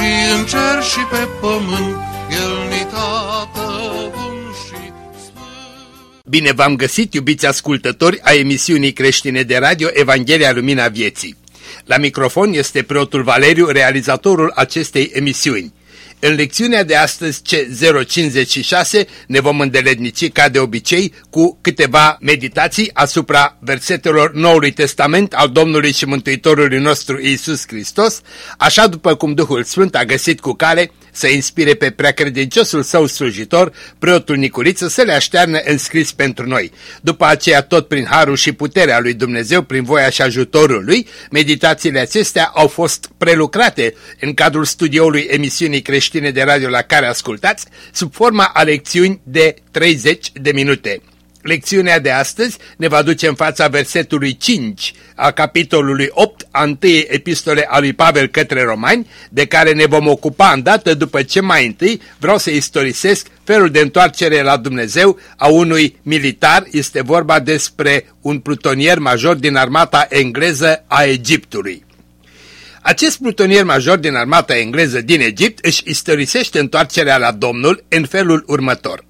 și în cer și pe pământ, El ni tată bun și sfânt. Bine v-am găsit, iubiți ascultători a emisiunii creștine de radio Evanghelia Lumina Vieții. La microfon este preotul Valeriu, realizatorul acestei emisiuni. În lecțiunea de astăzi, C056, ne vom îndeletnici ca de obicei cu câteva meditații asupra versetelor Noului Testament al Domnului și Mântuitorului nostru Iisus Hristos, așa după cum Duhul Sfânt a găsit cu cale să inspire pe preacredinciosul său slujitor, preotul Nicuriță, să le aștearnă înscris pentru noi. După aceea, tot prin harul și puterea lui Dumnezeu, prin voia și ajutorul lui, meditațiile acestea au fost prelucrate în cadrul studioului emisiunii creștine de radio la care ascultați, sub forma a lecțiuni de 30 de minute. Lecțiunea de astăzi ne va duce în fața versetului 5 a capitolului 8 a întâiei epistole a lui Pavel către romani, de care ne vom ocupa îndată după ce mai întâi vreau să istorisesc felul de întoarcere la Dumnezeu a unui militar. Este vorba despre un plutonier major din armata engleză a Egiptului. Acest plutonier major din armata engleză din Egipt își istorisește întoarcerea la Domnul în felul următor.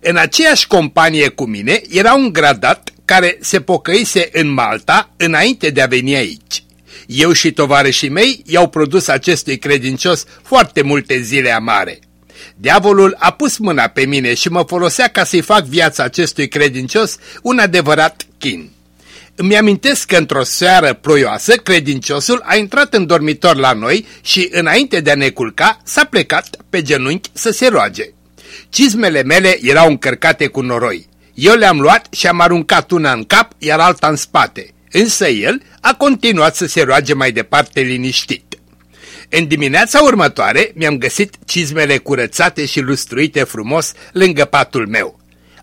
În aceeași companie cu mine era un gradat care se pocăise în Malta înainte de a veni aici. Eu și tovarășii mei i-au produs acestui credincios foarte multe zile amare. Diavolul a pus mâna pe mine și mă folosea ca să-i fac viața acestui credincios un adevărat chin. Îmi amintesc că într-o seară ploioasă, credinciosul a intrat în dormitor la noi și, înainte de a ne culca, s-a plecat pe genunchi să se roage. Cizmele mele erau încărcate cu noroi. Eu le-am luat și am aruncat una în cap, iar alta în spate. Însă el a continuat să se roage mai departe liniștit. În dimineața următoare mi-am găsit cizmele curățate și lustruite frumos lângă patul meu.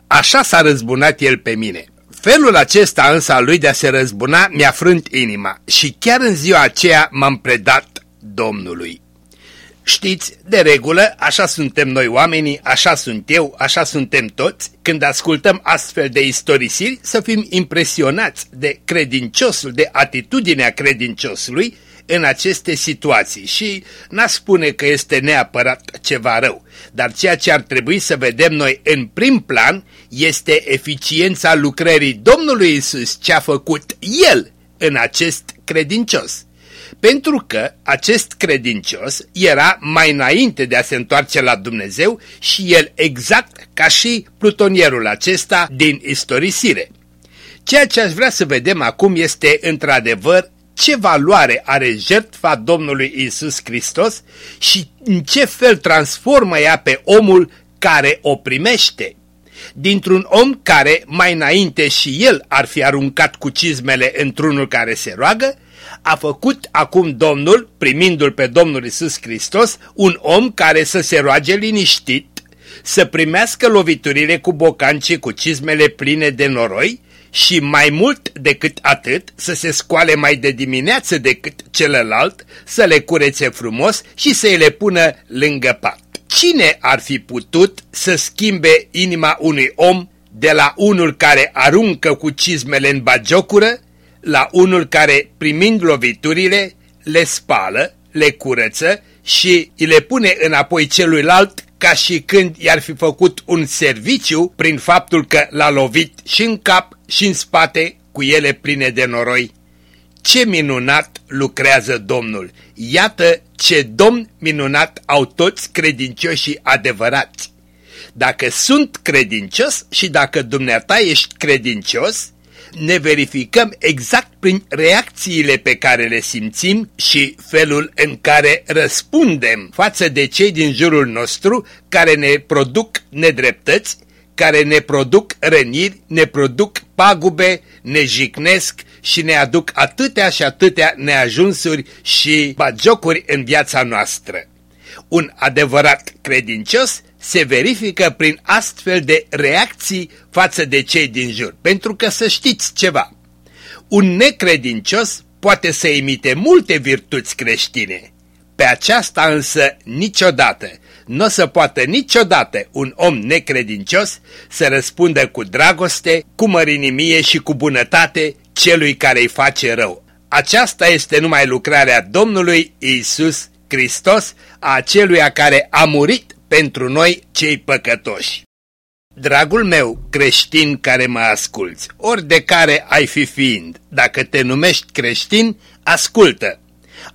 Așa s-a răzbunat el pe mine. Felul acesta însă al lui de a se răzbuna mi-a frânt inima și chiar în ziua aceea m-am predat Domnului. Știți, de regulă, așa suntem noi oamenii, așa sunt eu, așa suntem toți, când ascultăm astfel de istorisiri să fim impresionați de credinciosul, de atitudinea credinciosului în aceste situații și n-aș spune că este neapărat ceva rău, dar ceea ce ar trebui să vedem noi în prim plan este eficiența lucrării Domnului Isus ce a făcut El în acest credincios pentru că acest credincios era mai înainte de a se întoarce la Dumnezeu și el exact ca și plutonierul acesta din istorisire. Ceea ce aș vrea să vedem acum este într-adevăr ce valoare are jertfa Domnului Isus Hristos și în ce fel transformă ea pe omul care o primește. Dintr-un om care mai înainte și el ar fi aruncat cu cizmele într-unul care se roagă, a făcut acum Domnul, primindu-l pe Domnul Isus Hristos, un om care să se roage liniștit, să primească loviturile cu bocanci cu cizmele pline de noroi și mai mult decât atât să se scoale mai de dimineață decât celălalt, să le curețe frumos și să le pună lângă pat. Cine ar fi putut să schimbe inima unui om de la unul care aruncă cu cizmele în bagiocură la unul care, primind loviturile, le spală, le curăță și îi le pune înapoi celuilalt ca și când i-ar fi făcut un serviciu prin faptul că l-a lovit și în cap și în spate cu ele pline de noroi. Ce minunat lucrează Domnul! Iată ce domn minunat au toți credincioșii adevărați! Dacă sunt credincios și dacă dumneata ești credincios, ne verificăm exact prin reacțiile pe care le simțim și felul în care răspundem față de cei din jurul nostru care ne produc nedreptăți, care ne produc răniri, ne produc pagube, ne jicnesc și ne aduc atâtea și atâtea neajunsuri și bagiocuri în viața noastră. Un adevărat credincios se verifică prin astfel de reacții față de cei din jur, pentru că să știți ceva. Un necredincios poate să imite multe virtuți creștine, pe aceasta însă niciodată, nu o să poată niciodată un om necredincios să răspundă cu dragoste, cu mărinimie și cu bunătate celui care îi face rău. Aceasta este numai lucrarea Domnului Isus Hristos, a aceluia care a murit pentru noi cei păcătoși. Dragul meu creștin care mă asculți, ori de care ai fi fiind, dacă te numești creștin, ascultă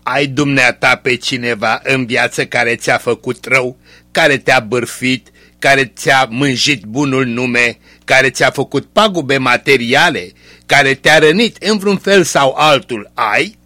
ai dumneata pe cineva în viață care ți-a făcut rău, care te-a bârfit, care ți-a mânjit bunul nume, care ți-a făcut pagube materiale, care te-a rănit în vreun fel sau altul, ai?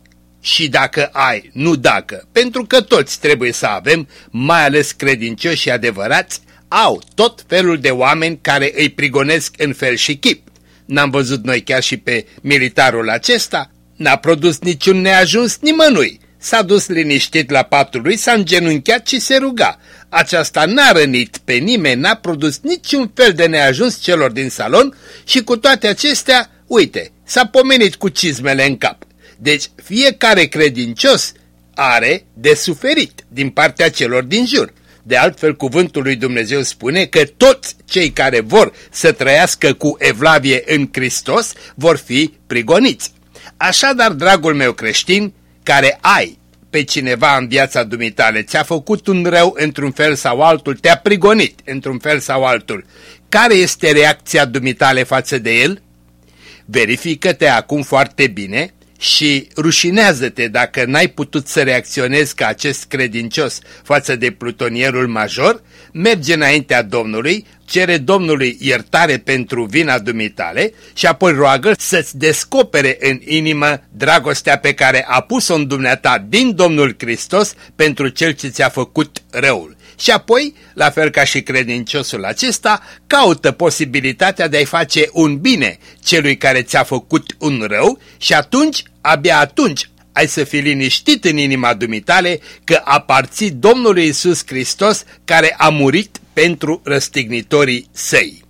Și dacă ai, nu dacă, pentru că toți trebuie să avem, mai ales credincioși și adevărați, au tot felul de oameni care îi prigonesc în fel și chip. N-am văzut noi chiar și pe militarul acesta? N-a produs niciun neajuns nimănui. S-a dus liniștit la patul lui, s-a îngenunchiat și se ruga. Aceasta n-a rănit pe nimeni, n-a produs niciun fel de neajuns celor din salon și cu toate acestea, uite, s-a pomenit cu cizmele în cap. Deci fiecare credincios are de suferit din partea celor din jur. De altfel, cuvântul lui Dumnezeu spune că toți cei care vor să trăiască cu evlavie în Hristos vor fi prigoniți. Așadar, dragul meu creștin, care ai pe cineva în viața dumitale, ți-a făcut un rău într-un fel sau altul, te-a prigonit într-un fel sau altul, care este reacția dumitale față de el? Verifică-te acum foarte bine și rușinează-te dacă n-ai putut să reacționezi ca acest credincios față de plutonierul major, merge înaintea Domnului, cere Domnului iertare pentru vina dumitale și apoi roagă să-ți descopere în inimă dragostea pe care a pus-o în dumneata din Domnul Hristos pentru cel ce ți-a făcut răul. Și apoi, la fel ca și credinciosul acesta, caută posibilitatea de a-i face un bine celui care ți-a făcut un rău și atunci, abia atunci, ai să fii liniștit în inima dumitale că aparții Domnului Isus Hristos care a murit pentru răstignitorii săi.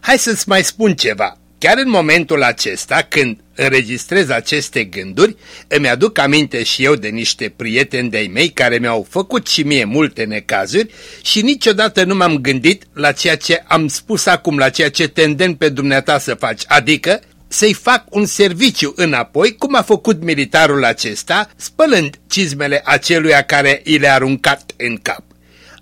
Hai să-ți mai spun ceva. Chiar în momentul acesta, când înregistrez aceste gânduri, îmi aduc aminte și eu de niște prieteni de-ai mei care mi-au făcut și mie multe necazuri și niciodată nu m-am gândit la ceea ce am spus acum, la ceea ce tenden pe dumneata să faci, adică să-i fac un serviciu înapoi, cum a făcut militarul acesta, spălând cizmele aceluia care i le-a aruncat în cap.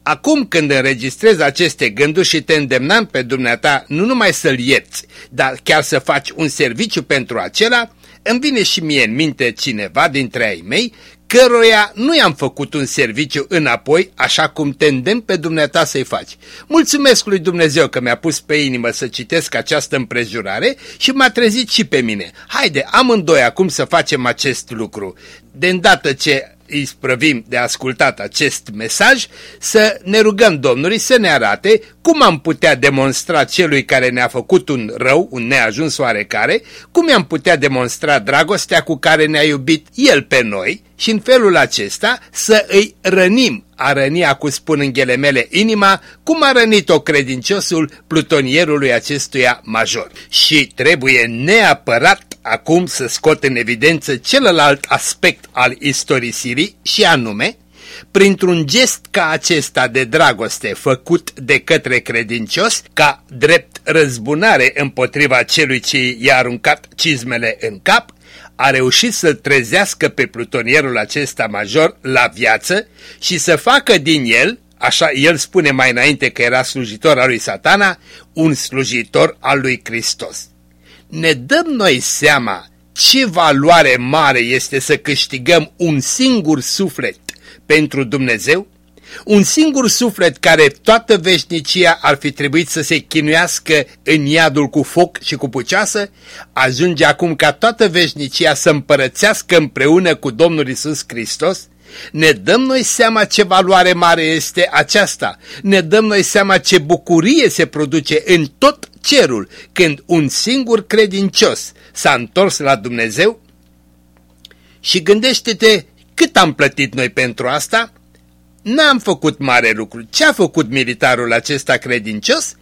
Acum când înregistrez aceste gânduri și te îndemnam pe dumneata nu numai să-l ierți, dar chiar să faci un serviciu pentru acela, îmi vine și mie în minte cineva dintre ai mei căruia nu i-am făcut un serviciu înapoi, așa cum te îndemn pe dumneata să-i faci. Mulțumesc lui Dumnezeu că mi-a pus pe inimă să citesc această împrejurare și m-a trezit și pe mine. Haide, amândoi acum să facem acest lucru. De îndată ce îi sprăvim de ascultat acest mesaj, să ne rugăm Domnului să ne arate cum am putea demonstra celui care ne-a făcut un rău, un neajuns oarecare, cum am putea demonstra dragostea cu care ne-a iubit El pe noi și în felul acesta să îi rănim, a răni, cu spun în mele, inima, cum a rănit-o credinciosul plutonierului acestuia major. Și trebuie neapărat acum să scot în evidență celălalt aspect al istorisirii și anume, printr-un gest ca acesta de dragoste făcut de către credincios, ca drept răzbunare împotriva celui ce i-a aruncat cizmele în cap, a reușit să-l trezească pe plutonierul acesta major la viață și să facă din el, așa el spune mai înainte că era slujitor al lui satana, un slujitor al lui Hristos ne dăm noi seama ce valoare mare este să câștigăm un singur suflet pentru Dumnezeu? Un singur suflet care toată veșnicia ar fi trebuit să se chinuiască în iadul cu foc și cu puceasă, ajunge acum ca toată veșnicia să împărățească împreună cu Domnul Isus Hristos? Ne dăm noi seama ce valoare mare este aceasta. Ne dăm noi seama ce bucurie se produce în tot cerul când un singur credincios s-a întors la Dumnezeu? Și gândește-te cât am plătit noi pentru asta? N-am făcut mare lucru. Ce a făcut militarul acesta credincios?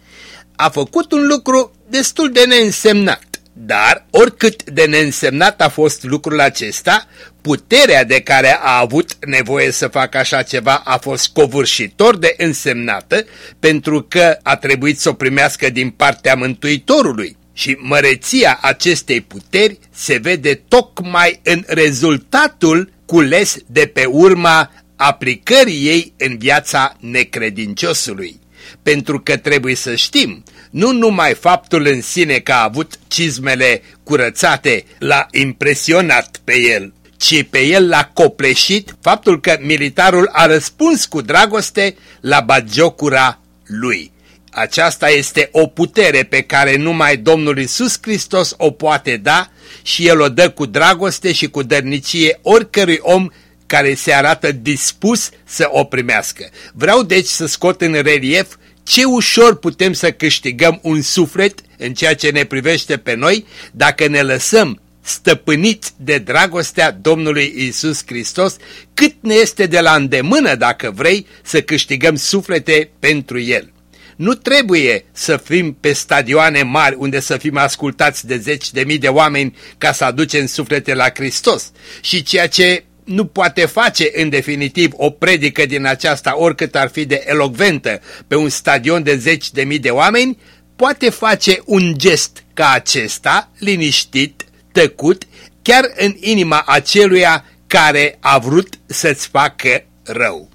A făcut un lucru destul de neînsemnat. Dar, oricât de neînsemnat a fost lucrul acesta, puterea de care a avut nevoie să facă așa ceva a fost covârșitor de însemnată, pentru că a trebuit să o primească din partea Mântuitorului. Și măreția acestei puteri se vede tocmai în rezultatul cules de pe urma aplicării ei în viața necredinciosului. Pentru că trebuie să știm, nu numai faptul în sine că a avut cizmele curățate l-a impresionat pe el, ci pe el l-a copleșit faptul că militarul a răspuns cu dragoste la bagiocura lui. Aceasta este o putere pe care numai Domnul Isus Hristos o poate da și El o dă cu dragoste și cu dărnicie oricărui om care se arată dispus să o primească. Vreau deci să scot în relief ce ușor putem să câștigăm un suflet în ceea ce ne privește pe noi dacă ne lăsăm stăpâniți de dragostea Domnului Isus Hristos, cât ne este de la îndemână, dacă vrei, să câștigăm suflete pentru El. Nu trebuie să fim pe stadioane mari unde să fim ascultați de zeci de mii de oameni ca să aducem suflete la Hristos. Și ceea ce nu poate face în definitiv o predică din aceasta oricât ar fi de elocventă pe un stadion de zeci de mii de oameni, poate face un gest ca acesta, liniștit, tăcut, chiar în inima aceluia care a vrut să-ți facă rău.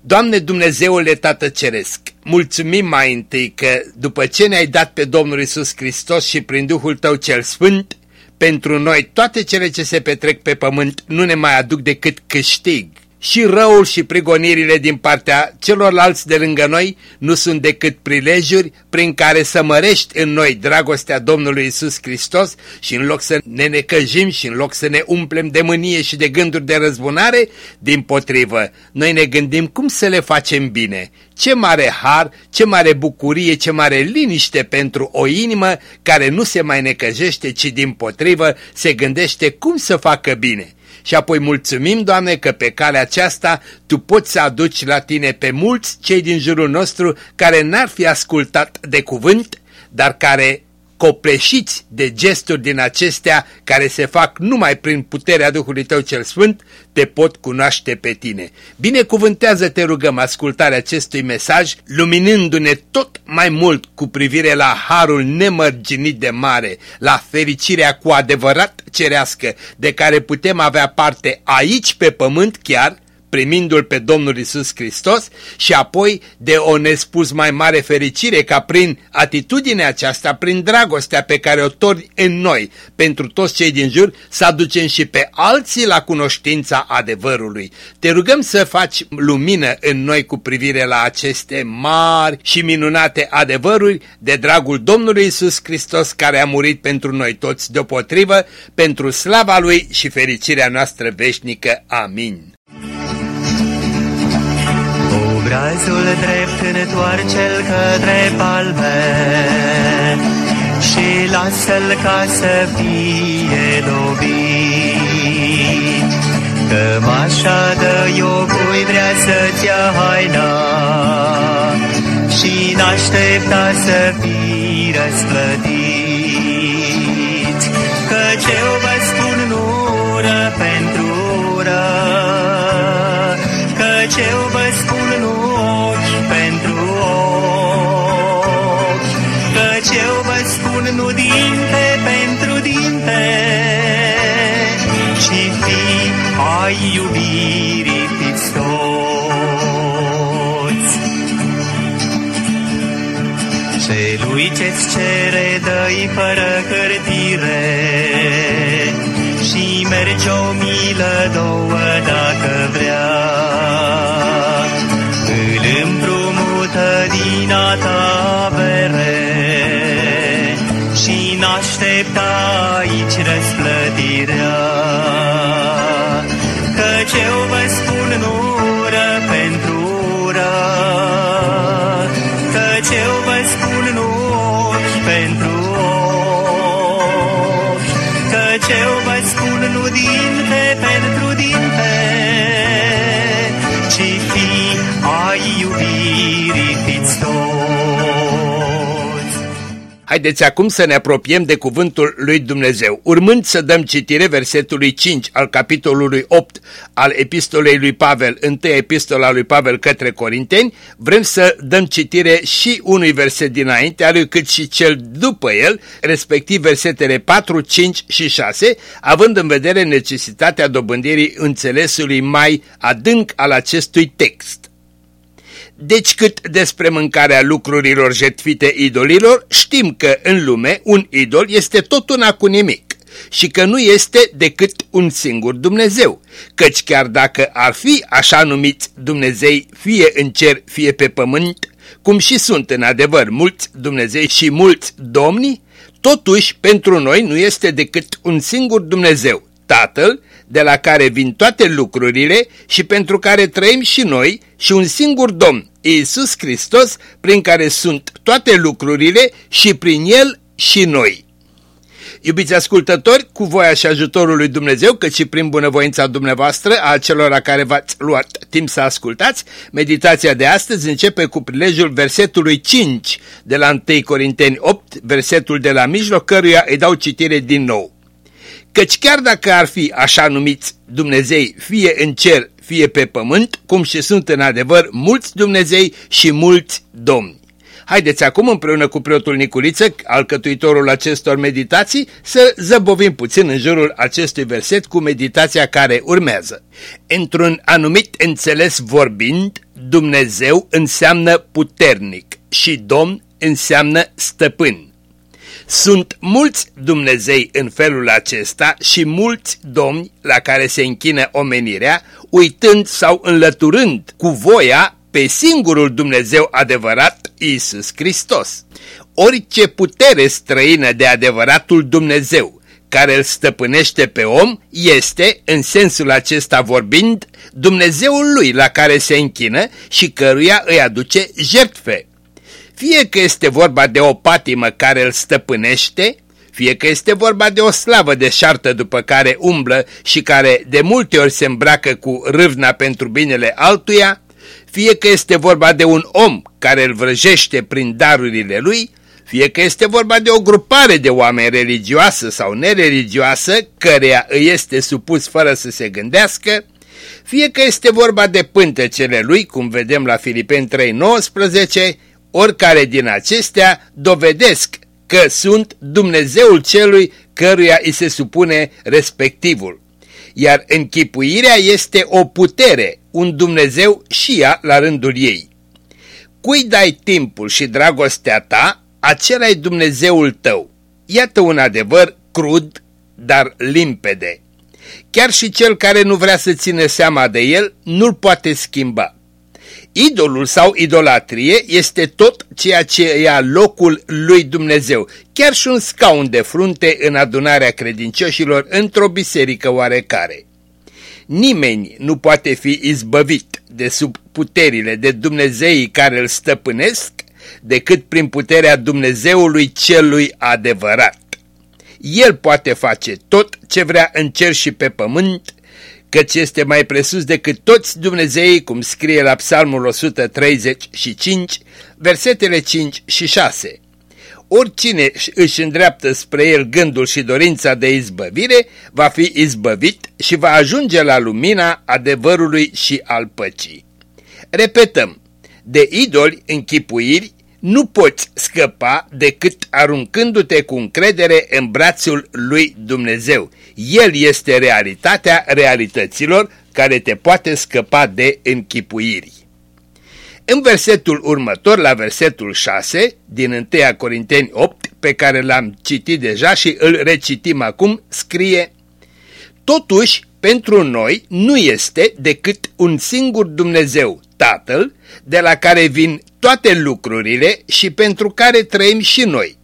Doamne Dumnezeule Tată Ceresc, mulțumim mai întâi că după ce ne-ai dat pe Domnul Isus Hristos și prin Duhul Tău cel Sfânt, pentru noi toate cele ce se petrec pe pământ nu ne mai aduc decât câștig și răul și prigonirile din partea celorlalți de lângă noi nu sunt decât prilejuri prin care să mărești în noi dragostea Domnului Isus Hristos și în loc să ne necăjim și în loc să ne umplem de mânie și de gânduri de răzbunare, din potrivă, noi ne gândim cum să le facem bine. Ce mare har, ce mare bucurie, ce mare liniște pentru o inimă care nu se mai necăjește, ci din potrivă se gândește cum să facă bine și apoi mulțumim, Doamne, că pe calea aceasta Tu poți să aduci la Tine pe mulți cei din jurul nostru care n-ar fi ascultat de cuvânt, dar care copleșiți de gesturi din acestea care se fac numai prin puterea Duhului Tău cel Sfânt, te pot cunoaște pe tine. Binecuvântează, te rugăm, ascultarea acestui mesaj, luminându-ne tot mai mult cu privire la harul nemărginit de mare, la fericirea cu adevărat cerească, de care putem avea parte aici pe pământ chiar, primindu-L pe Domnul Isus Hristos și apoi de o nespus mai mare fericire ca prin atitudinea aceasta, prin dragostea pe care o torni în noi pentru toți cei din jur, să aducem și pe alții la cunoștința adevărului. Te rugăm să faci lumină în noi cu privire la aceste mari și minunate adevăruri de dragul Domnului Isus Hristos care a murit pentru noi toți deopotrivă, pentru slava Lui și fericirea noastră veșnică. Amin. Obrazul drept întoarce-l către palme Și lasă-l ca să fie dobit. Cămașa de iocui vrea să-ți ia haina Și n-aștepta să fii răsplătit. Căci eu vă spun nu ură pentru ură, Căci eu vă fără hârtire, Și merge o milă două dacă vrea. Îl împrumută din a ta avere Și n-aștepta aici răsplătirea. Căci eu vă Haideți acum să ne apropiem de cuvântul lui Dumnezeu. Urmând să dăm citire versetului 5 al capitolului 8 al epistolei lui Pavel, întâia epistola lui Pavel către Corinteni, vrem să dăm citire și unui verset dinainte, lui cât și cel după el, respectiv versetele 4, 5 și 6, având în vedere necesitatea dobândirii înțelesului mai adânc al acestui text. Deci cât despre mâncarea lucrurilor jetfite idolilor, știm că în lume un idol este tot una cu nimic și că nu este decât un singur Dumnezeu, căci chiar dacă ar fi așa numiți Dumnezei fie în cer, fie pe pământ, cum și sunt în adevăr mulți Dumnezei și mulți domni, totuși pentru noi nu este decât un singur Dumnezeu, Tatăl, de la care vin toate lucrurile și pentru care trăim și noi și un singur Domn, Iisus Hristos, prin care sunt toate lucrurile și prin El și noi. Iubiți ascultători, cu voia și ajutorul lui Dumnezeu, cât și prin bunăvoința dumneavoastră, a celor care v-ați luat timp să ascultați, meditația de astăzi începe cu prilejul versetului 5 de la 1 Corinteni 8, versetul de la mijloc, căruia îi dau citire din nou. Căci chiar dacă ar fi așa numiți Dumnezei fie în cer, fie pe pământ, cum și sunt în adevăr mulți Dumnezei și mulți domni. Haideți acum împreună cu preotul Niculiță, alcătuitorul acestor meditații, să zăbovim puțin în jurul acestui verset cu meditația care urmează. Într-un anumit înțeles vorbind, Dumnezeu înseamnă puternic și Domn înseamnă stăpân. Sunt mulți Dumnezei în felul acesta și mulți domni la care se închină omenirea, uitând sau înlăturând cu voia pe singurul Dumnezeu adevărat, Isus Hristos. Orice putere străină de adevăratul Dumnezeu care îl stăpânește pe om este, în sensul acesta vorbind, Dumnezeul lui la care se închină și căruia îi aduce jertfe. Fie că este vorba de o patimă care îl stăpânește, fie că este vorba de o slavă de șartă după care umblă și care de multe ori se îmbracă cu râvna pentru binele altuia, fie că este vorba de un om care îl vrăjește prin darurile lui, fie că este vorba de o grupare de oameni religioasă sau nereligioasă, căreia îi este supus fără să se gândească, fie că este vorba de pântecele lui, cum vedem la Filipeni 3.19, oricare din acestea dovedesc că sunt Dumnezeul celui căruia îi se supune respectivul. Iar închipuirea este o putere, un Dumnezeu și ea la rândul ei. Cui dai timpul și dragostea ta, acela e Dumnezeul tău. Iată un adevăr crud, dar limpede. Chiar și cel care nu vrea să ține seama de el, nu-l poate schimba. Idolul sau idolatrie este tot ceea ce ia locul lui Dumnezeu, chiar și un scaun de frunte în adunarea credincioșilor într-o biserică oarecare. Nimeni nu poate fi izbăvit de sub puterile de Dumnezeii care îl stăpânesc decât prin puterea Dumnezeului celui adevărat. El poate face tot ce vrea în cer și pe pământ, căci este mai presus decât toți Dumnezeii, cum scrie la Psalmul 135, versetele 5 și 6. Oricine își îndreaptă spre el gândul și dorința de izbăvire, va fi izbăvit și va ajunge la lumina adevărului și al păcii. Repetăm, de idoli închipuiri nu poți scăpa decât aruncându-te cu încredere în brațul lui Dumnezeu. El este realitatea realităților care te poate scăpa de închipuiri. În versetul următor, la versetul 6 din 1 Corinteni 8, pe care l-am citit deja și îl recitim acum, scrie Totuși, pentru noi nu este decât un singur Dumnezeu, Tatăl, de la care vin toate lucrurile și pentru care trăim și noi,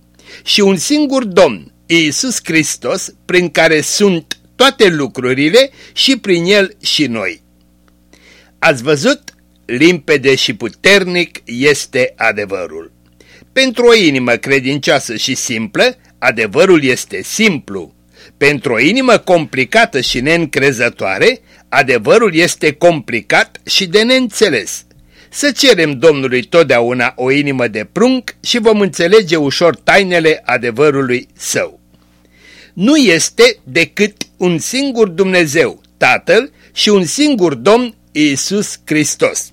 și un singur Domn, Iisus Hristos, prin care sunt toate lucrurile și prin El și noi. Ați văzut? Limpede și puternic este adevărul. Pentru o inimă credincioasă și simplă, adevărul este simplu. Pentru o inimă complicată și neîncrezătoare, adevărul este complicat și de neînțeles. Să cerem Domnului totdeauna o inimă de prunc și vom înțelege ușor tainele adevărului său. Nu este decât un singur Dumnezeu, Tatăl, și un singur Domn, Iisus Hristos.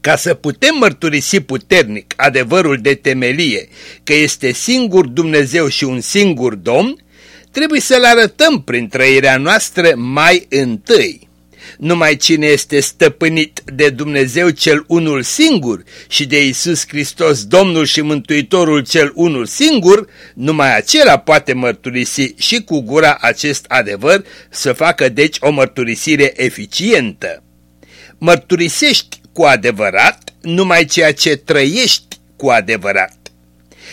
Ca să putem mărturisi puternic adevărul de temelie că este singur Dumnezeu și un singur Domn, trebuie să-L arătăm prin trăirea noastră mai întâi. Numai cine este stăpânit de Dumnezeu cel unul singur și de Isus Hristos, Domnul și Mântuitorul cel unul singur, numai acela poate mărturisi și cu gura acest adevăr să facă deci o mărturisire eficientă. Mărturisești cu adevărat numai ceea ce trăiești cu adevărat.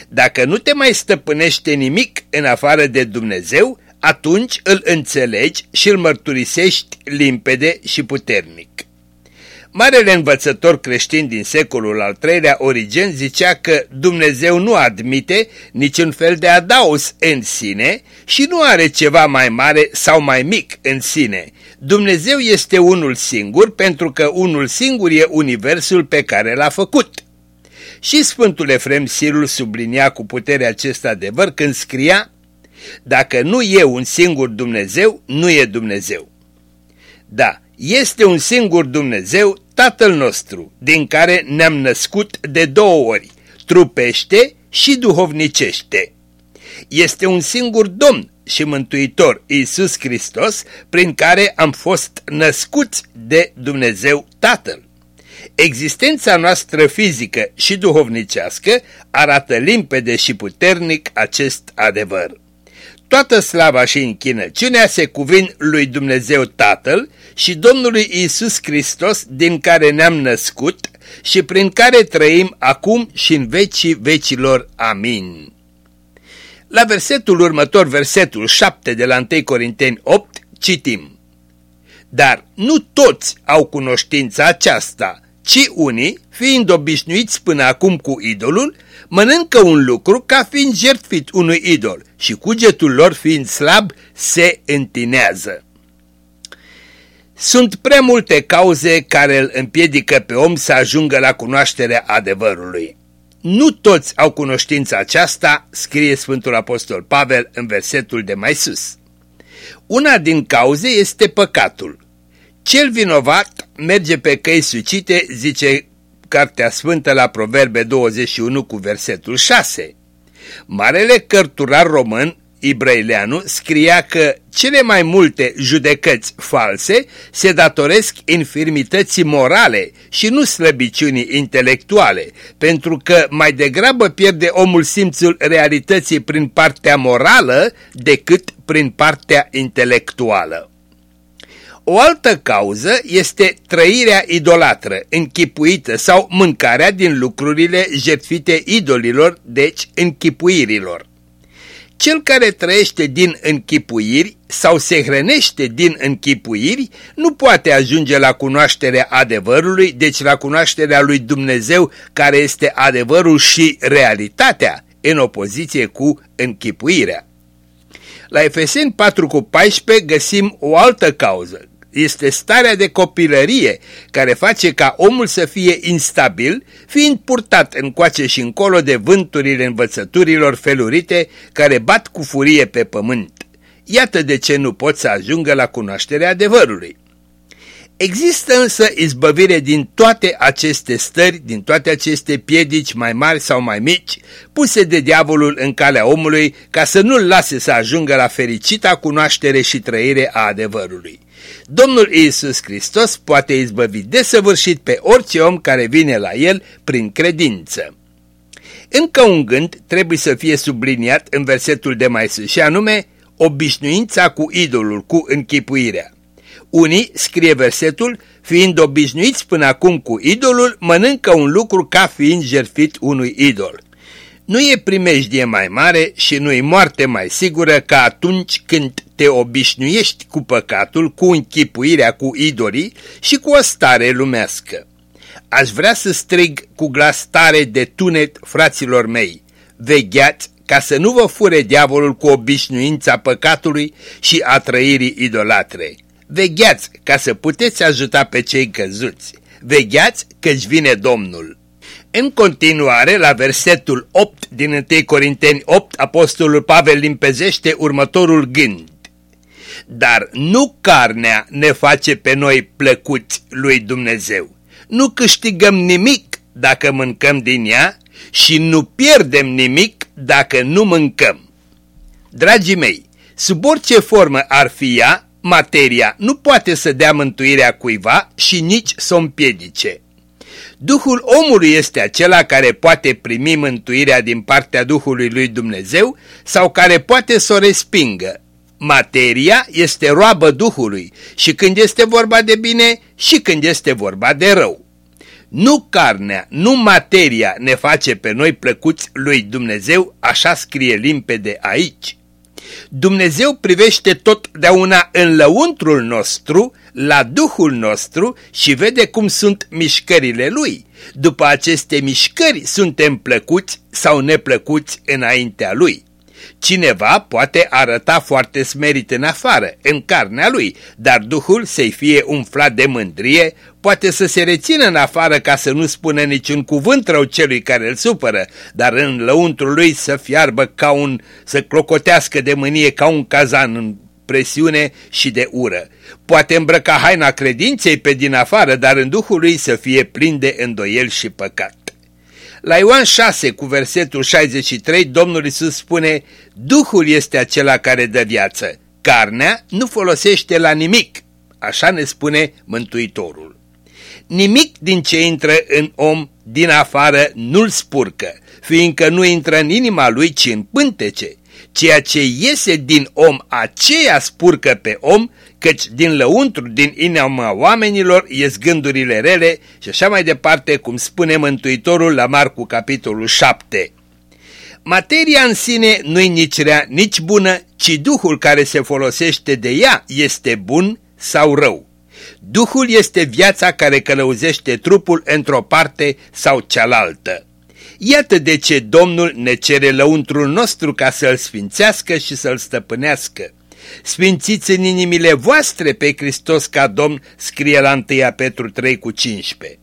Dacă nu te mai stăpânește nimic în afară de Dumnezeu, atunci îl înțelegi și îl mărturisești limpede și puternic. Marele învățător creștin din secolul al III-lea, Origen, zicea că Dumnezeu nu admite niciun fel de adaos în sine și nu are ceva mai mare sau mai mic în sine. Dumnezeu este unul singur pentru că unul singur e universul pe care l-a făcut. Și Sfântul Efrem Sirul sublinia cu putere acest adevăr când scria Dacă nu e un singur Dumnezeu, nu e Dumnezeu. Da, este un singur Dumnezeu, Tatăl nostru, din care ne-am născut de două ori, trupește și duhovnicește. Este un singur Domn și Mântuitor, Iisus Hristos, prin care am fost născuți de Dumnezeu Tatăl. Existența noastră fizică și duhovnicească arată limpede și puternic acest adevăr. Toată slava și închinăciunea se cuvin lui Dumnezeu Tatăl și Domnului Isus Hristos din care ne-am născut și prin care trăim acum și în vecii vecilor. Amin. La versetul următor, versetul 7 de la 1 Corinteni 8, citim. Dar nu toți au cunoștința aceasta, ci unii, fiind obișnuiți până acum cu idolul, mănâncă un lucru ca fiind jertfit unui idol și cugetul lor fiind slab se întinează. Sunt prea multe cauze care îl împiedică pe om să ajungă la cunoașterea adevărului. Nu toți au cunoștința aceasta, scrie Sfântul Apostol Pavel în versetul de mai sus. Una din cauze este păcatul. Cel vinovat merge pe căi sucite, zice Cartea Sfântă la Proverbe 21 cu versetul 6. Marele cărturar român, Ibrăileanu, scria că cele mai multe judecăți false se datoresc infirmității morale și nu slăbiciunii intelectuale, pentru că mai degrabă pierde omul simțul realității prin partea morală decât prin partea intelectuală. O altă cauză este trăirea idolatră, închipuită sau mâncarea din lucrurile jertfite idolilor, deci închipuirilor. Cel care trăiește din închipuiri sau se hrănește din închipuiri nu poate ajunge la cunoașterea adevărului, deci la cunoașterea lui Dumnezeu care este adevărul și realitatea, în opoziție cu închipuirea. La Efeseni 4 cu 14 găsim o altă cauză, este starea de copilărie care face ca omul să fie instabil, fiind purtat încoace și încolo de vânturile învățăturilor felurite care bat cu furie pe pământ. Iată de ce nu pot să ajungă la cunoașterea adevărului. Există însă izbăvire din toate aceste stări, din toate aceste piedici mai mari sau mai mici, puse de diavolul în calea omului ca să nu-l lase să ajungă la fericita cunoaștere și trăire a adevărului. Domnul Iisus Hristos poate izbăvi desăvârșit pe orice om care vine la el prin credință. Încă un gând trebuie să fie subliniat în versetul de mai sus și anume obișnuința cu idolul, cu închipuirea. Unii, scrie versetul, fiind obișnuiți până acum cu idolul, mănâncă un lucru ca fiind jertfit unui idol. Nu e primejdie mai mare și nu e moarte mai sigură ca atunci când te obișnuiești cu păcatul, cu închipuirea cu idolii și cu o stare lumească. Aș vrea să strig cu glas tare de tunet fraților mei, vegheați ca să nu vă fure diavolul cu obișnuința păcatului și a trăirii idolatre. Vegheați ca să puteți ajuta pe cei căzuți. vegheați căci vine Domnul. În continuare, la versetul 8 din 1 Corinteni 8, Apostolul Pavel limpezește următorul gând. Dar nu carnea ne face pe noi plăcuți lui Dumnezeu. Nu câștigăm nimic dacă mâncăm din ea și nu pierdem nimic dacă nu mâncăm. Dragii mei, sub orice formă ar fi ea, materia nu poate să dea mântuirea cuiva și nici să o împiedice. Duhul omului este acela care poate primi mântuirea din partea Duhului lui Dumnezeu sau care poate să o respingă. Materia este roabă Duhului și când este vorba de bine și când este vorba de rău. Nu carnea, nu materia ne face pe noi plăcuți lui Dumnezeu, așa scrie limpede aici. Dumnezeu privește totdeauna în lăuntrul nostru, la Duhul nostru și vede cum sunt mișcările Lui. După aceste mișcări suntem plăcuți sau neplăcuți înaintea Lui. Cineva poate arăta foarte smerit în afară, în carnea lui, dar Duhul să-i fie umflat de mândrie, poate să se rețină în afară ca să nu spună niciun cuvânt rău celui care îl supără, dar în lăuntrul lui să fiarbă ca un, să clocotească de mânie ca un cazan în presiune și de ură. Poate îmbrăca haina credinței pe din afară, dar în Duhul lui să fie plin de îndoiel și păcat. La Ioan 6 cu versetul 63 Domnul Isus spune Duhul este acela care dă viață, carnea nu folosește la nimic, așa ne spune Mântuitorul. Nimic din ce intră în om din afară nu-l spurcă, fiindcă nu intră în inima lui, ci în pântece. Ceea ce iese din om, aceea spurcă pe om căci din lăuntru, din inima oamenilor, ies gândurile rele și așa mai departe, cum spune Mântuitorul la Marcu capitolul 7. Materia în sine nu-i nici rea, nici bună, ci Duhul care se folosește de ea este bun sau rău. Duhul este viața care călăuzește trupul într-o parte sau cealaltă. Iată de ce Domnul ne cere lăuntrul nostru ca să-l sfințească și să-l stăpânească. Sfințiți în inimile voastre pe Hristos ca Domn, scrie la 1 Petru 3 cu 15.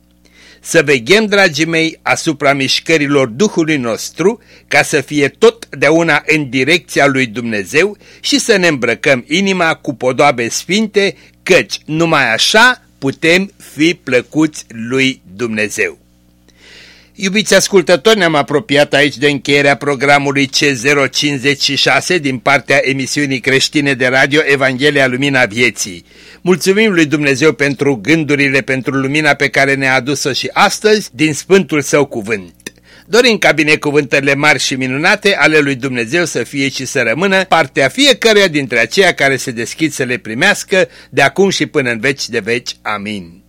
Să veghem, dragii mei, asupra mișcărilor Duhului nostru, ca să fie totdeauna în direcția lui Dumnezeu și să ne îmbrăcăm inima cu podoabe sfinte, căci numai așa putem fi plăcuți lui Dumnezeu. Iubiți ascultători, ne-am apropiat aici de încheierea programului C056 din partea emisiunii creștine de radio Evanghelia Lumina Vieții. Mulțumim lui Dumnezeu pentru gândurile, pentru lumina pe care ne-a adus-o și astăzi din Sfântul Său cuvânt. Dorim ca binecuvântările mari și minunate ale lui Dumnezeu să fie și să rămână partea fiecăruia dintre aceia care se deschid să le primească de acum și până în veci de veci. Amin.